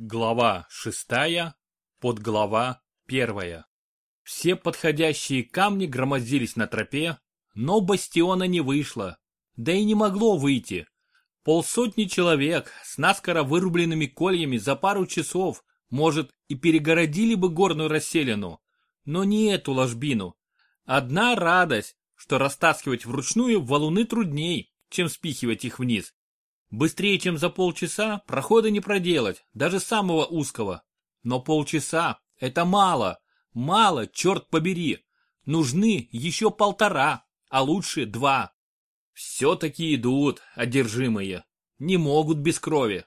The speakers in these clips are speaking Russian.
Глава шестая, подглава первая. Все подходящие камни громоздились на тропе, но бастиона не вышло, да и не могло выйти. Полсотни человек с наскоро вырубленными кольями за пару часов, может, и перегородили бы горную расселину, но не эту ложбину. Одна радость, что растаскивать вручную валуны трудней, чем спихивать их вниз. Быстрее, чем за полчаса, прохода не проделать, даже самого узкого. Но полчаса – это мало, мало, черт побери. Нужны еще полтора, а лучше два. Все-таки идут, одержимые. Не могут без крови.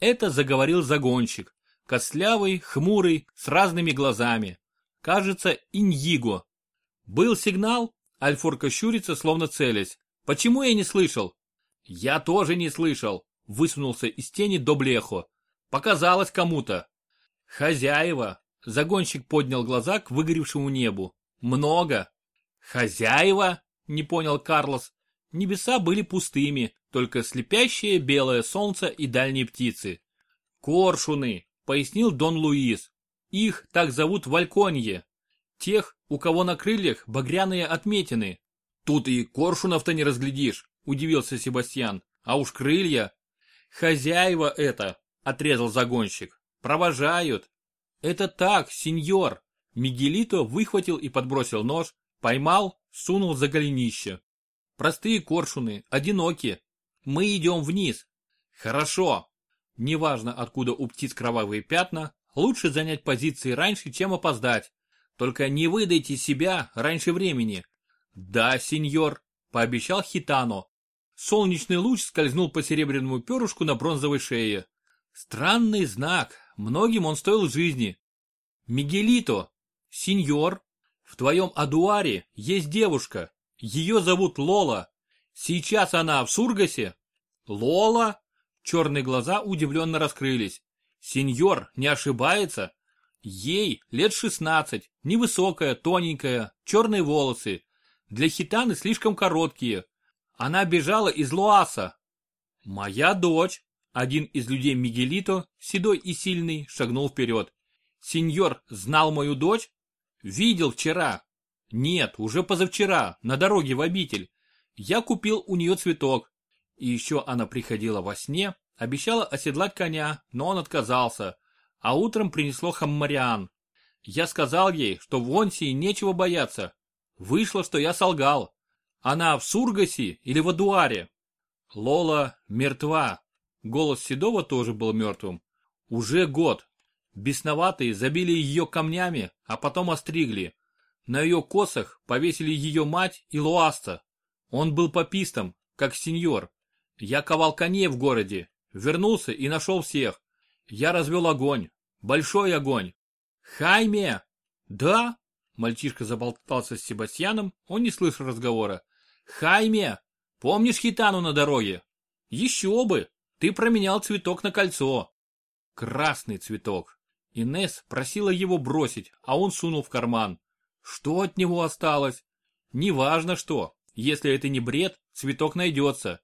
Это заговорил загонщик. Костлявый, хмурый, с разными глазами. Кажется, иньиго. Был сигнал, Альфорка щурится, словно целясь. Почему я не слышал? Я тоже не слышал, высунулся из тени до блеху. Показалось кому-то. Хозяева. Загонщик поднял глаза к выгоревшему небу. Много. Хозяева? Не понял Карлос. Небеса были пустыми, только слепящее белое солнце и дальние птицы. Коршуны, пояснил Дон Луис. Их так зовут Вальконье. Тех, у кого на крыльях багряные отметины. Тут и коршунов-то не разглядишь удивился Себастьян. А уж крылья. Хозяева это, отрезал загонщик. Провожают. Это так, сеньор. Мигелито выхватил и подбросил нож, поймал, сунул за голенище. Простые коршуны, одиноки. Мы идем вниз. Хорошо. Неважно, откуда у птиц кровавые пятна, лучше занять позиции раньше, чем опоздать. Только не выдайте себя раньше времени. Да, сеньор, пообещал Хитано, Солнечный луч скользнул по серебряному перышку на бронзовой шее. Странный знак, многим он стоил жизни. Мигелито, сеньор, в твоем адуаре есть девушка, ее зовут Лола. Сейчас она в Сургасе? Лола? Черные глаза удивленно раскрылись. Сеньор не ошибается? Ей лет шестнадцать, невысокая, тоненькая, черные волосы. Для хитаны слишком короткие, она бежала из Луаса. Моя дочь, один из людей Мигелито, седой и сильный, шагнул вперед. Сеньор знал мою дочь? Видел вчера. Нет, уже позавчера, на дороге в обитель. Я купил у нее цветок. И еще она приходила во сне, обещала оседлать коня, но он отказался. А утром принесло хаммариан. Я сказал ей, что в Онсии нечего бояться. Вышло, что я солгал. Она в Сургасе или в Адуаре? Лола мертва. Голос Седова тоже был мертвым. Уже год. Бесноватые забили ее камнями, а потом остригли. На ее косах повесили ее мать и Луаста. Он был попистом, как сеньор. Я ковал коней в городе, вернулся и нашел всех. Я развел огонь, большой огонь. Хайме! Да? Мальчишка заболтался с Себастьяном, он не слышал разговора. Хайме, помнишь хитану на дороге? Еще бы, ты променял цветок на кольцо. Красный цветок. Инес просила его бросить, а он сунул в карман. Что от него осталось? Неважно что, если это не бред, цветок найдется.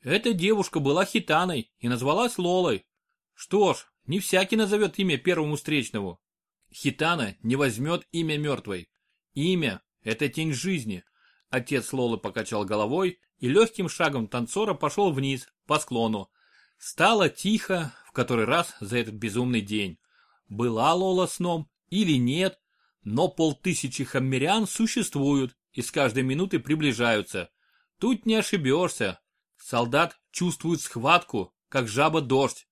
Эта девушка была хитаной и назвалась Лолой. Что ж, не всякий назовет имя первому встречному. Хитана не возьмет имя мертвой. Имя – это тень жизни, Отец Лолы покачал головой и легким шагом танцора пошел вниз, по склону. Стало тихо в который раз за этот безумный день. Была Лола сном или нет, но полтысячи хаммерян существуют и с каждой минуты приближаются. Тут не ошибешься. Солдат чувствует схватку, как жаба дождь.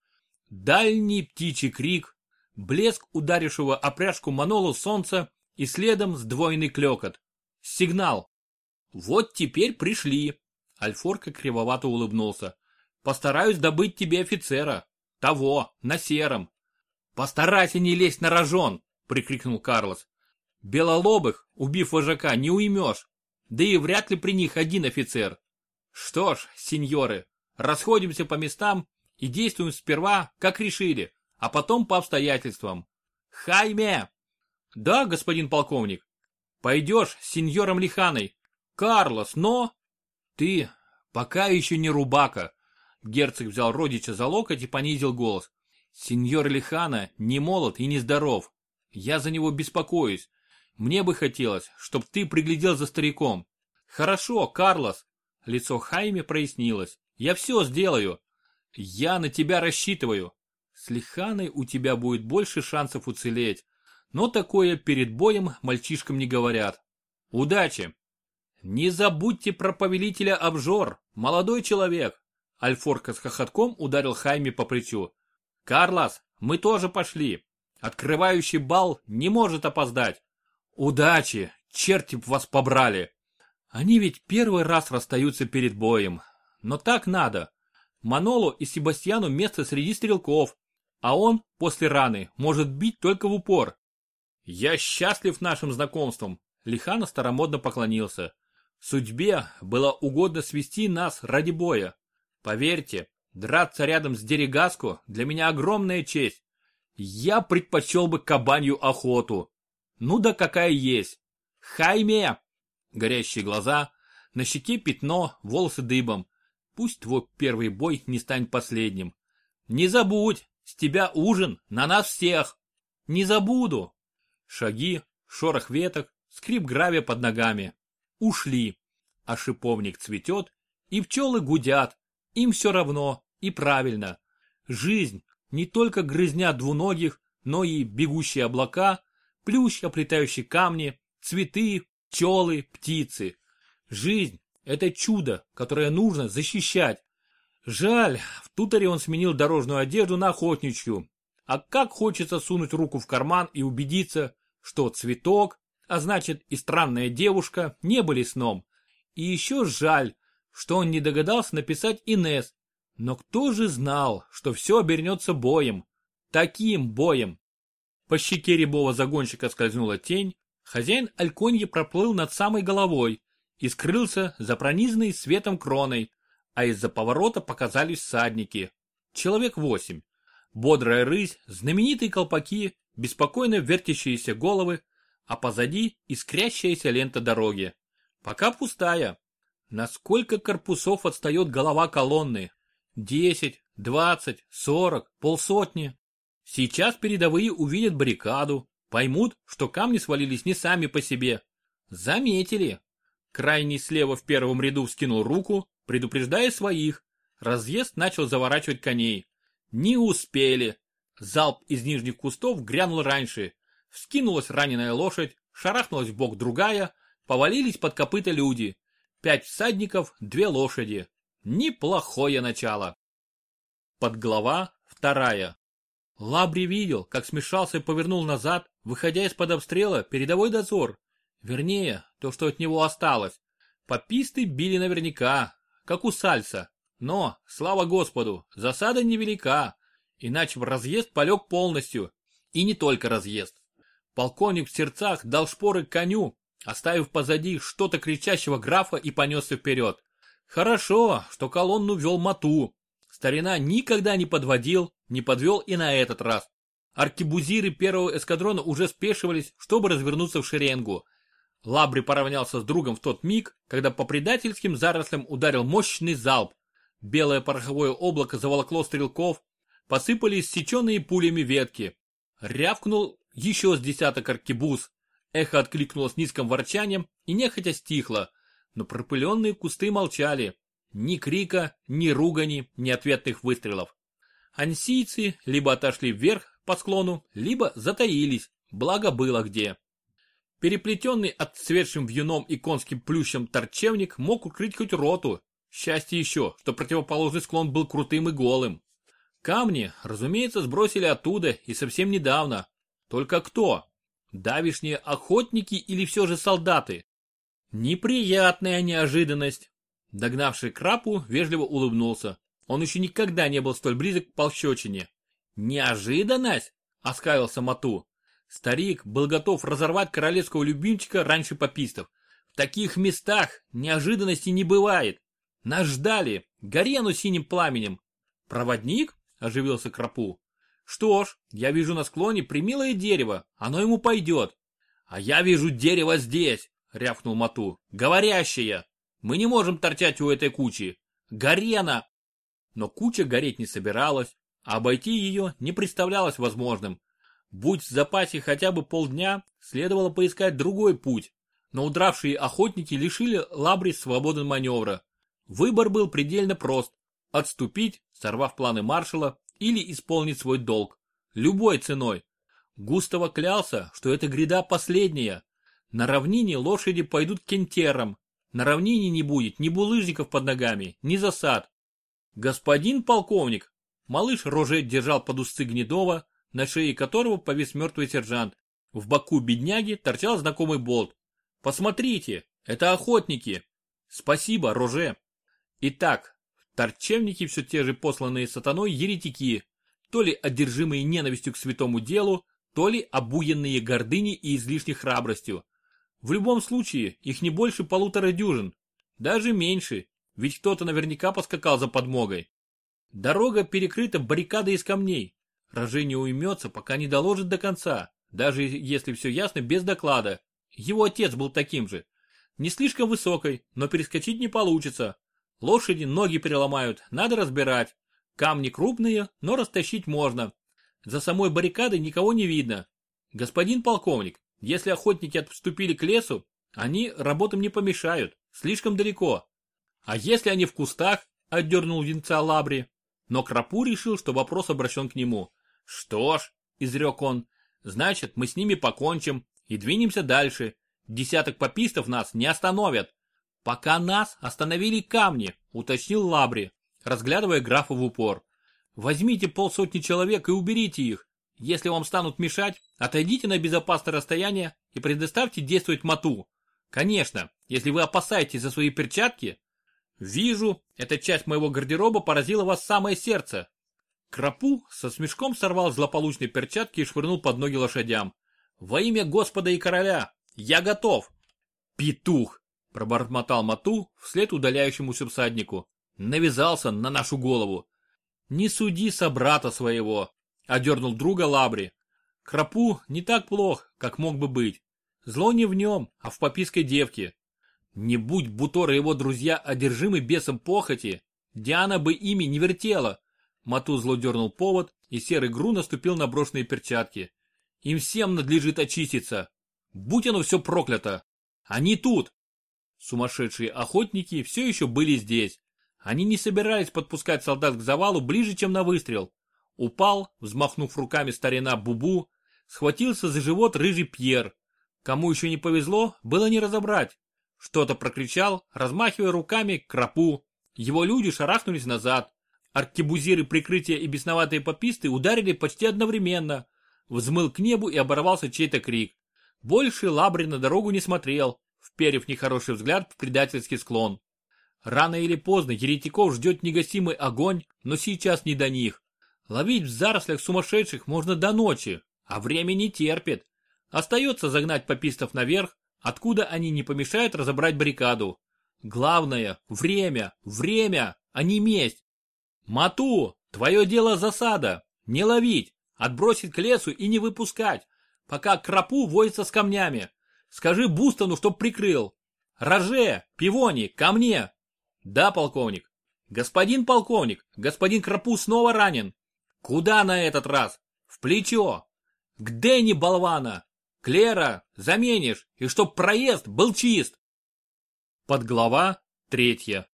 Дальний птичий крик, блеск ударившего опряжку манолу солнца и следом сдвоенный клекот. Сигнал. Вот теперь пришли. Альфорка кривовато улыбнулся. Постараюсь добыть тебе офицера. Того, на сером. Постарайся не лезть на рожон, прикрикнул Карлос. Белолобых, убив вожака, не уймешь. Да и вряд ли при них один офицер. Что ж, сеньоры, расходимся по местам и действуем сперва, как решили, а потом по обстоятельствам. Хайме! Да, господин полковник. Пойдешь с сеньором Лиханой, Карлос, но... Ты пока еще не рубака. Герцог взял родича за локоть и понизил голос. Сеньор Лихана не молод и не здоров. Я за него беспокоюсь. Мне бы хотелось, чтобы ты приглядел за стариком. Хорошо, Карлос. Лицо Хайме прояснилось. Я все сделаю. Я на тебя рассчитываю. С Лиханой у тебя будет больше шансов уцелеть. Но такое перед боем мальчишкам не говорят. Удачи! Не забудьте про повелителя обжор, молодой человек. Альфорка с хохотком ударил Хайме по плечу. Карлос, мы тоже пошли. Открывающий бал не может опоздать. Удачи, черти б вас побрали. Они ведь первый раз расстаются перед боем. Но так надо. Манолу и Себастьяну место среди стрелков, а он после раны может бить только в упор. Я счастлив нашим знакомством. Лихана старомодно поклонился. Судьбе было угодно свести нас ради боя. Поверьте, драться рядом с Дерегаско для меня огромная честь. Я предпочел бы кабанью охоту. Ну да какая есть. Хайме! Горящие глаза, на щеке пятно, волосы дыбом. Пусть твой первый бой не станет последним. Не забудь, с тебя ужин на нас всех. Не забуду. Шаги, шорох веток, скрип гравия под ногами. Ушли. А шиповник цветет, и пчелы гудят. Им все равно, и правильно. Жизнь не только грызня двуногих, но и бегущие облака, плющ, оплетающий камни, цветы, пчелы, птицы. Жизнь – это чудо, которое нужно защищать. Жаль, в туторе он сменил дорожную одежду на охотничью. А как хочется сунуть руку в карман и убедиться, что цветок, а значит и странная девушка, не были сном. И еще жаль, что он не догадался написать Инес. Но кто же знал, что все обернется боем? Таким боем. По щеке рябого загонщика скользнула тень, хозяин Альконьи проплыл над самой головой и скрылся за пронизанной светом кроной, а из-за поворота показались всадники. Человек восемь. Бодрая рысь, знаменитые колпаки, беспокойно вертящиеся головы, а позади искрящаяся лента дороги. Пока пустая. Насколько корпусов отстает голова колонны? Десять, двадцать, сорок, полсотни. Сейчас передовые увидят баррикаду, Поймут, что камни свалились не сами по себе. Заметили. Крайний слева в первом ряду вскинул руку, предупреждая своих. Разъезд начал заворачивать коней. Не успели. Залп из нижних кустов грянул раньше. Вскинулась раненая лошадь, шарахнулась в бок другая, повалились под копыта люди. Пять всадников, две лошади. Неплохое начало. Подглава вторая. Лабри видел, как смешался и повернул назад, выходя из-под обстрела, передовой дозор. Вернее, то, что от него осталось. Пописты били наверняка, как у Сальса. Но, слава господу, засада невелика, иначе в разъезд полег полностью. И не только разъезд. Полковник в сердцах дал шпоры коню, оставив позади что-то кричащего графа и понесся вперед. Хорошо, что колонну вел Мату. Старина никогда не подводил, не подвел и на этот раз. Аркебузиры первого эскадрона уже спешивались, чтобы развернуться в шеренгу. Лабри поравнялся с другом в тот миг, когда по предательским зарослям ударил мощный залп. Белое пороховое облако заволокло стрелков, посыпались сеченные пулями ветки. Рявкнул еще с десяток аркебуз. Эхо откликнулось низким ворчанием и нехотя стихло, но пропыленные кусты молчали. Ни крика, ни ругани, ни ответных выстрелов. Ансийцы либо отошли вверх по склону, либо затаились, благо было где. Переплетенный отцветшим вьюном и конским плющем торчевник мог укрыть хоть роту. Счастье еще, что противоположный склон был крутым и голым. Камни, разумеется, сбросили оттуда и совсем недавно. Только кто? Давишние охотники или все же солдаты? Неприятная неожиданность. Догнавший крапу вежливо улыбнулся. Он еще никогда не был столь близок к полщечине. «Неожиданность?» — оскалился Мату. Старик был готов разорвать королевского любимчика раньше попистов. В таких местах неожиданности не бывает. Нас ждали, горену синим пламенем. «Проводник?» — оживился Крапу. «Что ж, я вижу на склоне примилое дерево, оно ему пойдет». «А я вижу дерево здесь!» — рявкнул Мату. «Говорящее! Мы не можем торчать у этой кучи! Горена!» Но куча гореть не собиралась. а обойти ее не представлялось возможным. Будь в запасе хотя бы полдня, следовало поискать другой путь, но удравшие охотники лишили Лабри свободы маневра. Выбор был предельно прост – отступить, сорвав планы маршала, или исполнить свой долг. Любой ценой. Густаво клялся, что эта гряда последняя. На равнине лошади пойдут кентерам. На равнине не будет ни булыжников под ногами, ни засад. Господин полковник, малыш Роже держал под усы Гнедова, на шее которого повис мертвый сержант. В боку бедняги торчал знакомый болт. Посмотрите, это охотники. Спасибо, Роже. Итак, торчевники все те же посланные сатаной еретики, то ли одержимые ненавистью к святому делу, то ли обуянные гордыней и излишней храбростью. В любом случае, их не больше полутора дюжин. Даже меньше, ведь кто-то наверняка поскакал за подмогой. Дорога перекрыта баррикадой из камней. Роже не уймется, пока не доложит до конца, даже если все ясно без доклада. Его отец был таким же. Не слишком высокой, но перескочить не получится. Лошади ноги переломают, надо разбирать. Камни крупные, но растащить можно. За самой баррикадой никого не видно. Господин полковник, если охотники отступили к лесу, они работам не помешают, слишком далеко. А если они в кустах, отдернул венца Лабри. Но Крапу решил, что вопрос обращен к нему. Что ж, изрек он, значит мы с ними покончим и двинемся дальше. Десяток попистов нас не остановят. Пока нас остановили камни, уточнил Лабри разглядывая графа в упор. Возьмите полсотни человек и уберите их. Если вам станут мешать, отойдите на безопасное расстояние и предоставьте действовать моту. Конечно, если вы опасаетесь за свои перчатки. Вижу, эта часть моего гардероба поразила вас самое сердце. Крапу со смешком сорвал злополучные перчатки и швырнул под ноги лошадям. Во имя Господа и короля, я готов. Петух, пробормотал Мату вслед удаляющемуся всаднику навязался на нашу голову. Не суди собрата своего, одернул друга Лабри. Крапу не так плох, как мог бы быть. Зло не в нем, а в попиской девке. Не будь Бутор и его друзья одержимы бесом похоти, Диана бы ими не вертела. Мату зло дернул повод, и серый Гру наступил на брошенные перчатки. Им всем надлежит очиститься. Будь оно все проклято. Они тут. Сумасшедшие охотники все еще были здесь. Они не собирались подпускать солдат к завалу ближе, чем на выстрел. Упал, взмахнув руками старина Бубу, схватился за живот рыжий Пьер. Кому еще не повезло, было не разобрать. Что-то прокричал, размахивая руками крапу. Его люди шарахнулись назад. Аркебузиры прикрытия и бесноватые пописты ударили почти одновременно. Взмыл к небу и оборвался чей-то крик. Больше Лабри на дорогу не смотрел, вперев нехороший взгляд в предательский склон. Рано или поздно еретиков ждет негасимый огонь, но сейчас не до них. Ловить в зарослях сумасшедших можно до ночи, а время не терпит. Остается загнать попистов наверх, откуда они не помешают разобрать баррикаду. Главное – время, время, а не месть. Мату, твое дело засада, не ловить, отбросить к лесу и не выпускать, пока крапу возится с камнями. Скажи Бустону, чтоб прикрыл. Роже, Пивони, ко мне, да, полковник. Господин полковник, господин Крапу снова ранен. Куда на этот раз? В плечо. К Дэнни болвана. Клера, заменишь, и чтоб проезд был чист. Подглава третья.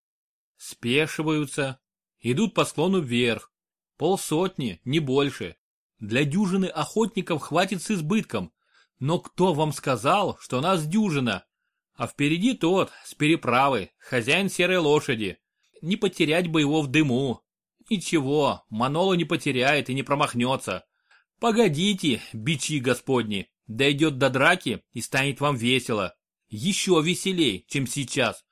Спешиваются, идут по склону вверх. Полсотни, не больше. Для дюжины охотников хватит с избытком. Но кто вам сказал, что нас дюжина? А впереди тот, с переправы, хозяин серой лошади. Не потерять бы его в дыму. Ничего, Манола не потеряет и не промахнется. Погодите, бичи господни, дойдет до драки и станет вам весело. Еще веселей, чем сейчас.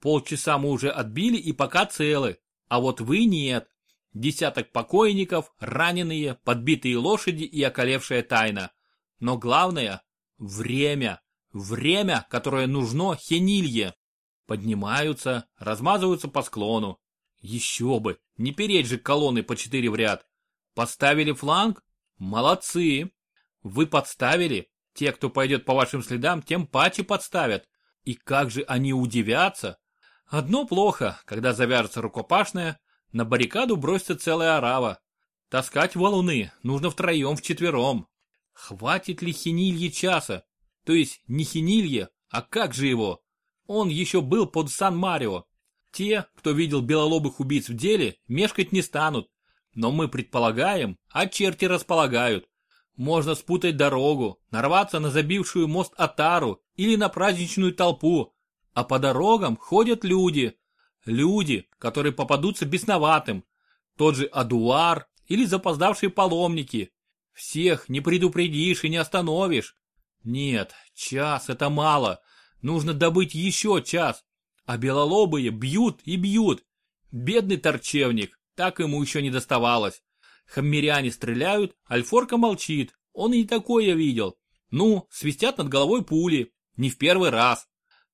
Полчаса мы уже отбили и пока целы, а вот вы нет. Десяток покойников, раненые, подбитые лошади и околевшая тайна. Но главное – время. Время, которое нужно Хенилье. Поднимаются, размазываются по склону. Еще бы, не переть же колонны по четыре в ряд. Подставили фланг? Молодцы. Вы подставили? Те, кто пойдет по вашим следам, тем паче подставят. И как же они удивятся? Одно плохо, когда завяжется рукопашная, на баррикаду бросится целая орава. Таскать валуны нужно втроем-вчетвером. Хватит ли хинилье часа? То есть не хинилье, а как же его? Он еще был под Сан-Марио. Те, кто видел белолобых убийц в деле, мешкать не станут. Но мы предполагаем, а черти располагают. Можно спутать дорогу, нарваться на забившую мост Атару или на праздничную толпу. А по дорогам ходят люди. Люди, которые попадутся бесноватым. Тот же Адуар или запоздавшие паломники. Всех не предупредишь и не остановишь. Нет, час это мало. Нужно добыть еще час. А белолобые бьют и бьют. Бедный торчевник, так ему еще не доставалось. Хаммеряне стреляют, Альфорка молчит, он и не такое видел. Ну, свистят над головой пули, не в первый раз.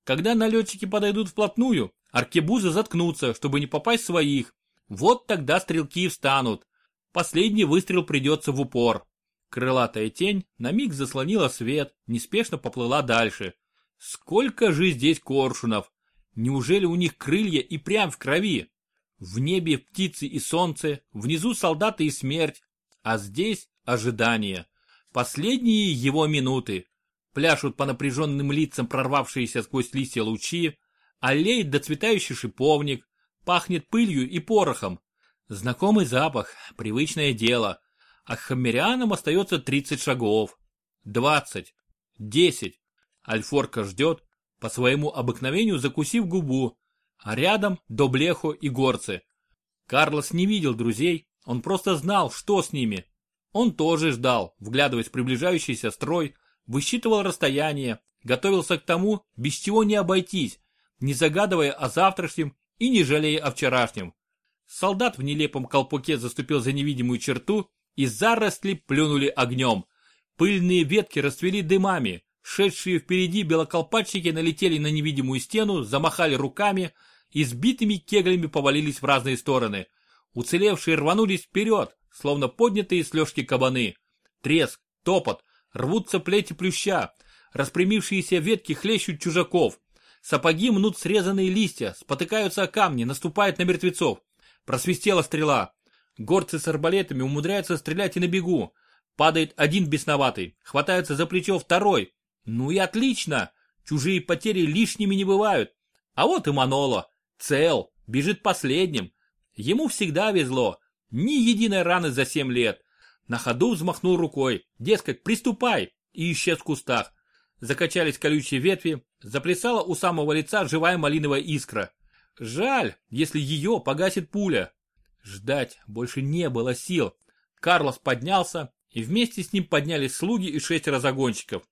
Когда налетчики подойдут вплотную, аркебузы заткнутся, чтобы не попасть своих. Вот тогда стрелки встанут. Последний выстрел придется в упор. Крылатая тень на миг заслонила свет, неспешно поплыла дальше. Сколько же здесь коршунов! Неужели у них крылья и прям в крови? В небе птицы и солнце, внизу солдаты и смерть, а здесь ожидание. Последние его минуты. Пляшут по напряженным лицам прорвавшиеся сквозь листья лучи, аллеет доцветающий шиповник, пахнет пылью и порохом. Знакомый запах, привычное дело. А хаммерианам остается 30 шагов. 20. 10. Альфорка ждет, по своему обыкновению закусив губу, а рядом Доблехо и горцы. Карлос не видел друзей, он просто знал, что с ними. Он тоже ждал, вглядываясь в приближающийся строй, высчитывал расстояние, готовился к тому, без чего не обойтись, не загадывая о завтрашнем и не жалея о вчерашнем. Солдат в нелепом колпаке заступил за невидимую черту, и заросли плюнули огнем. Пыльные ветки расцвели дымами, шедшие впереди белоколпачники налетели на невидимую стену, замахали руками, избитыми кеглями повалились в разные стороны. Уцелевшие рванулись вперед, словно поднятые с лёжки кабаны. Треск, топот, рвутся плети плюща, распрямившиеся ветки хлещут чужаков. Сапоги мнут срезанные листья, спотыкаются о камни, наступают на мертвецов. Просвистела стрела. Горцы с арбалетами умудряются стрелять и на бегу. Падает один бесноватый, хватается за плечо второй. Ну и отлично, чужие потери лишними не бывают. А вот и Маноло. Цел, бежит последним. Ему всегда везло. Ни единой раны за семь лет. На ходу взмахнул рукой. Дескать, приступай. И исчез в кустах. Закачались колючие ветви. Заплясала у самого лица живая малиновая искра. Жаль, если ее погасит пуля. Ждать больше не было сил. Карлос поднялся, и вместе с ним поднялись слуги и шестеро загонщиков.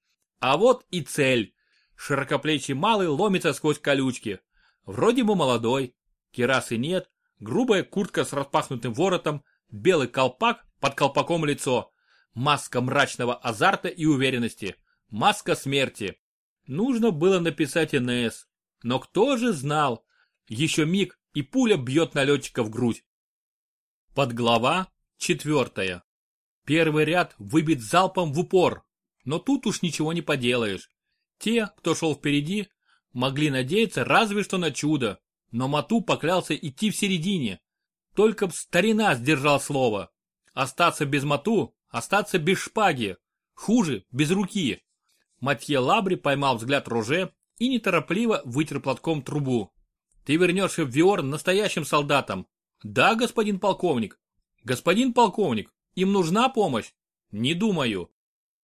А вот и цель. Широкоплечий малый ломится сквозь колючки. Вроде бы молодой, керасы нет, грубая куртка с распахнутым воротом, белый колпак, под колпаком лицо, маска мрачного азарта и уверенности, маска смерти. Нужно было написать НС, но кто же знал? Еще миг, и пуля бьет налетчика в грудь. Подглава четвертая. Первый ряд выбит залпом в упор, но тут уж ничего не поделаешь. Те, кто шел впереди, Могли надеяться разве что на чудо, но Мату поклялся идти в середине. Только б старина сдержал слово. Остаться без Мату, остаться без шпаги. Хуже, без руки. Матье Лабри поймал взгляд Роже и неторопливо вытер платком трубу. Ты вернешься в Виор настоящим солдатом. Да, господин полковник. Господин полковник, им нужна помощь? Не думаю.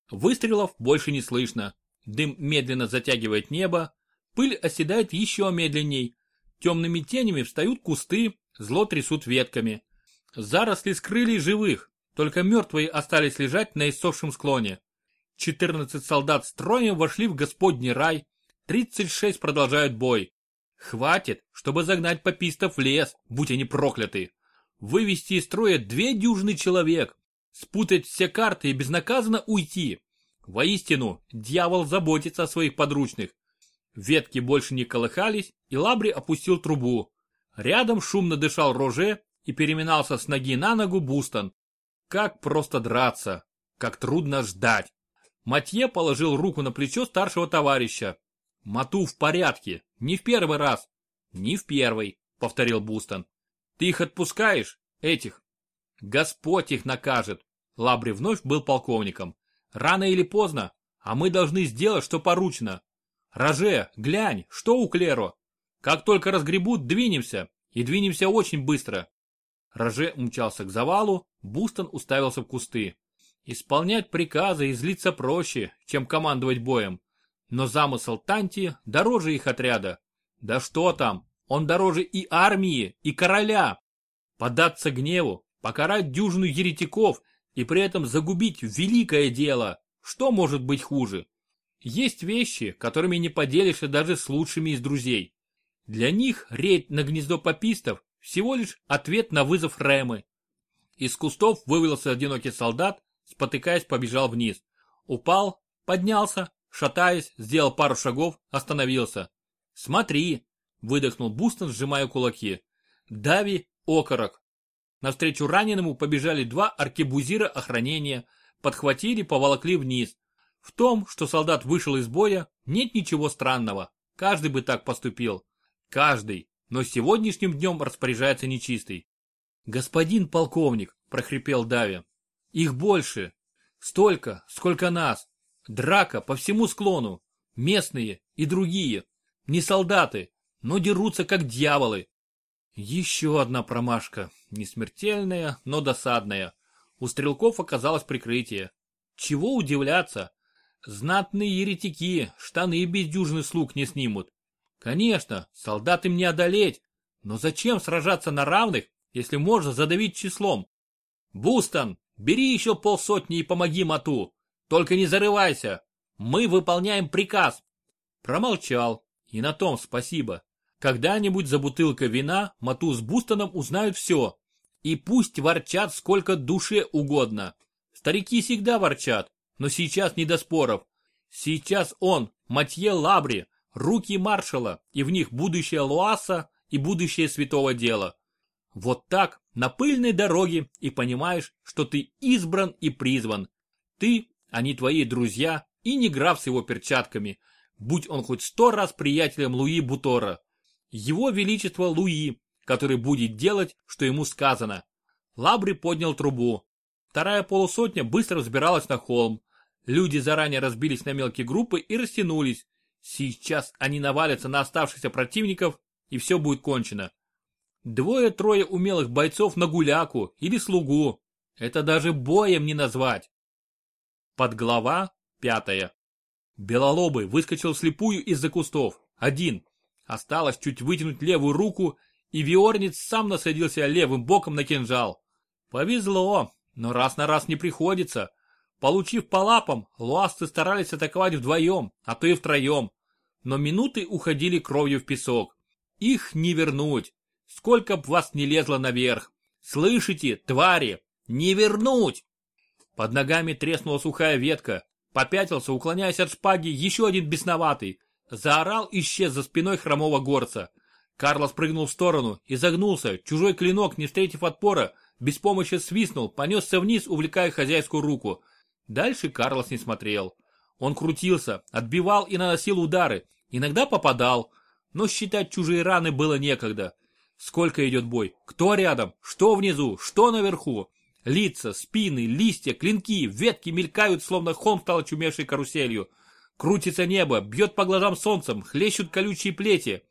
Выстрелов больше не слышно. Дым медленно затягивает небо, Пыль оседает еще медленней. Темными тенями встают кусты, зло трясут ветками. Заросли скрыли живых, только мертвые остались лежать на иссохшем склоне. 14 солдат строем вошли в Господний рай, 36 продолжают бой. Хватит, чтобы загнать попистов в лес, будь они прокляты. Вывести из строя две дюжины человек, спутать все карты и безнаказанно уйти. Воистину, дьявол заботится о своих подручных. Ветки больше не колыхались, и Лабри опустил трубу. Рядом шумно дышал Роже и переминался с ноги на ногу Бустон. Как просто драться, как трудно ждать. Матье положил руку на плечо старшего товарища. Мату в порядке, не в первый раз. Не в первый, повторил Бустон. Ты их отпускаешь, этих? Господь их накажет. Лабри вновь был полковником. Рано или поздно, а мы должны сделать, что поручено. Роже, глянь, что у Клеро? Как только разгребут, двинемся. И двинемся очень быстро. Роже умчался к завалу, Бустон уставился в кусты. Исполнять приказы и злиться проще, чем командовать боем. Но замысел Танти дороже их отряда. Да что там, он дороже и армии, и короля. Податься гневу, покарать дюжину еретиков и при этом загубить великое дело. Что может быть хуже? Есть вещи, которыми не поделишься даже с лучшими из друзей. Для них рейд на гнездо попистов всего лишь ответ на вызов Рэмы. Из кустов вывелся одинокий солдат, спотыкаясь, побежал вниз. Упал, поднялся, шатаясь, сделал пару шагов, остановился. «Смотри!» – выдохнул Бустон, сжимая кулаки. «Дави, окорок!» Навстречу раненому побежали два аркебузира охранения, подхватили, поволокли вниз. В том, что солдат вышел из боя, нет ничего странного. Каждый бы так поступил. Каждый. Но сегодняшним днем распоряжается нечистый. Господин полковник, прохрипел Дави. Их больше. Столько, сколько нас. Драка по всему склону. Местные и другие. Не солдаты, но дерутся как дьяволы. Еще одна промашка. Не смертельная, но досадная. У стрелков оказалось прикрытие. Чего удивляться? Знатные еретики штаны без дюжины слуг не снимут. Конечно, солдат им не одолеть, но зачем сражаться на равных, если можно задавить числом? Бустон, бери еще полсотни и помоги Мату. Только не зарывайся. Мы выполняем приказ. Промолчал. И на том спасибо. Когда-нибудь за бутылкой вина Мату с Бустоном узнают все. И пусть ворчат сколько душе угодно. Старики всегда ворчат, но сейчас не до споров. Сейчас он, Матье Лабри, руки маршала, и в них будущее Луаса и будущее святого дела. Вот так, на пыльной дороге, и понимаешь, что ты избран и призван. Ты, не твои друзья, и не граф с его перчатками, будь он хоть сто раз приятелем Луи Бутора. Его величество Луи, который будет делать, что ему сказано. Лабри поднял трубу. Вторая полусотня быстро взбиралась на холм. Люди заранее разбились на мелкие группы и растянулись, Сейчас они навалятся на оставшихся противников, и все будет кончено. Двое-трое умелых бойцов на гуляку или слугу. Это даже боем не назвать. Подглава пятая. Белолобый выскочил слепую из-за кустов. Один. Осталось чуть вытянуть левую руку, и Виорниц сам насадился левым боком на кинжал. Повезло, но раз на раз не приходится. Получив по лапам, луасты старались атаковать вдвоем, а то и втроем но минуты уходили кровью в песок. Их не вернуть. Сколько б вас не лезло наверх. Слышите, твари? Не вернуть! Под ногами треснула сухая ветка. Попятился, уклоняясь от шпаги, еще один бесноватый. Заорал, исчез за спиной хромого горца. Карлос прыгнул в сторону, изогнулся, чужой клинок, не встретив отпора, без помощи свистнул, понесся вниз, увлекая хозяйскую руку. Дальше Карлос не смотрел. Он крутился, отбивал и наносил удары, Иногда попадал, но считать чужие раны было некогда. Сколько идет бой? Кто рядом? Что внизу? Что наверху? Лица, спины, листья, клинки, ветки мелькают, словно холм стал очумевшей каруселью. Крутится небо, бьет по глазам солнцем, хлещут колючие плети.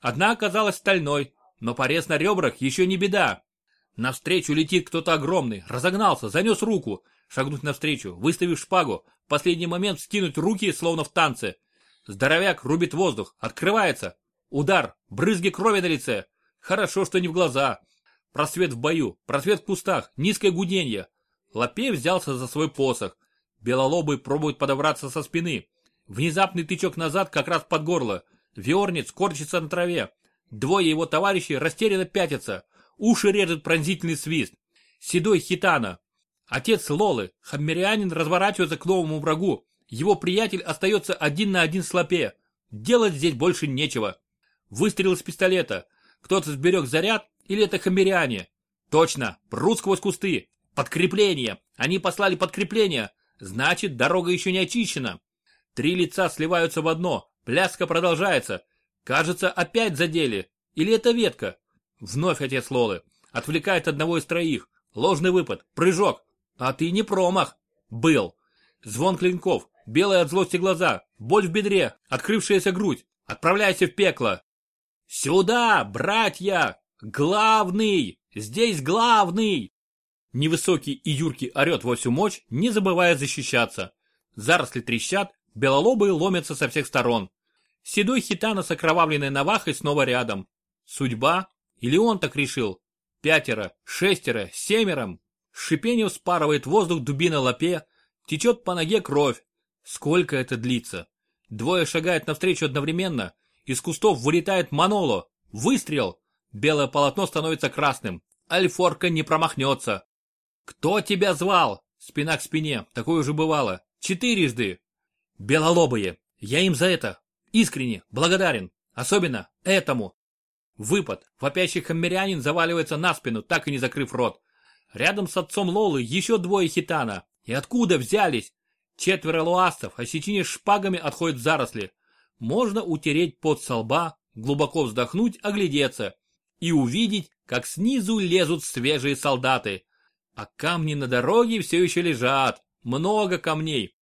Одна оказалась стальной, но порез на ребрах еще не беда. Навстречу летит кто-то огромный, разогнался, занес руку. Шагнуть навстречу, выставив шпагу, в последний момент скинуть руки, словно в танце. Здоровяк рубит воздух, открывается. Удар, брызги крови на лице. Хорошо, что не в глаза. Просвет в бою, просвет в кустах, низкое гуденье. Лапей взялся за свой посох. Белолобый пробует подобраться со спины. Внезапный тычок назад как раз под горло. Виорнец корчится на траве. Двое его товарищей растерянно пятятся. Уши режет пронзительный свист. Седой хитана. Отец Лолы, хаммерианин, разворачивается к новому врагу. Его приятель остается один на один с Лапе. Делать здесь больше нечего. Выстрел из пистолета. Кто-то сберег заряд или это хамериане? Точно, прут сквозь кусты. Подкрепление. Они послали подкрепление. Значит, дорога еще не очищена. Три лица сливаются в одно. Пляска продолжается. Кажется, опять задели. Или это ветка? Вновь отец Лолы. Отвлекает одного из троих. Ложный выпад. Прыжок. А ты не промах. Был. Звон клинков. Белые от злости глаза. Боль в бедре. Открывшаяся грудь. Отправляйся в пекло. Сюда, братья! Главный! Здесь главный! Невысокий и юркий орет во всю мощь, не забывая защищаться. Заросли трещат, белолобые ломятся со всех сторон. Седой хитана с окровавленной навахой снова рядом. Судьба? Или он так решил? Пятеро, шестеро, семером. Шипение вспарывает воздух дубина лапе, течет по ноге кровь. Сколько это длится? Двое шагают навстречу одновременно. Из кустов вылетает Маноло. Выстрел. Белое полотно становится красным. Альфорка не промахнется. «Кто тебя звал?» Спина к спине, такое уже бывало. Четырежды. Белолобые. Я им за это искренне благодарен. Особенно этому. Выпад. Вопящий хаммерянин заваливается на спину, так и не закрыв рот. Рядом с отцом Лолы еще двое хитана. И откуда взялись? Четверо луастов, осечине шпагами отходят в заросли. Можно утереть пот со лба, глубоко вздохнуть, оглядеться. И увидеть, как снизу лезут свежие солдаты. А камни на дороге все еще лежат. Много камней.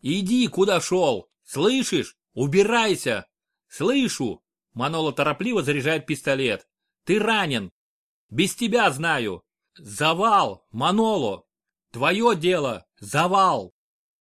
Иди, куда шел. Слышишь? Убирайся. Слышу. Манола торопливо заряжает пистолет. Ты ранен. Без тебя знаю. Завал, Маноло. Твое дело. Завал.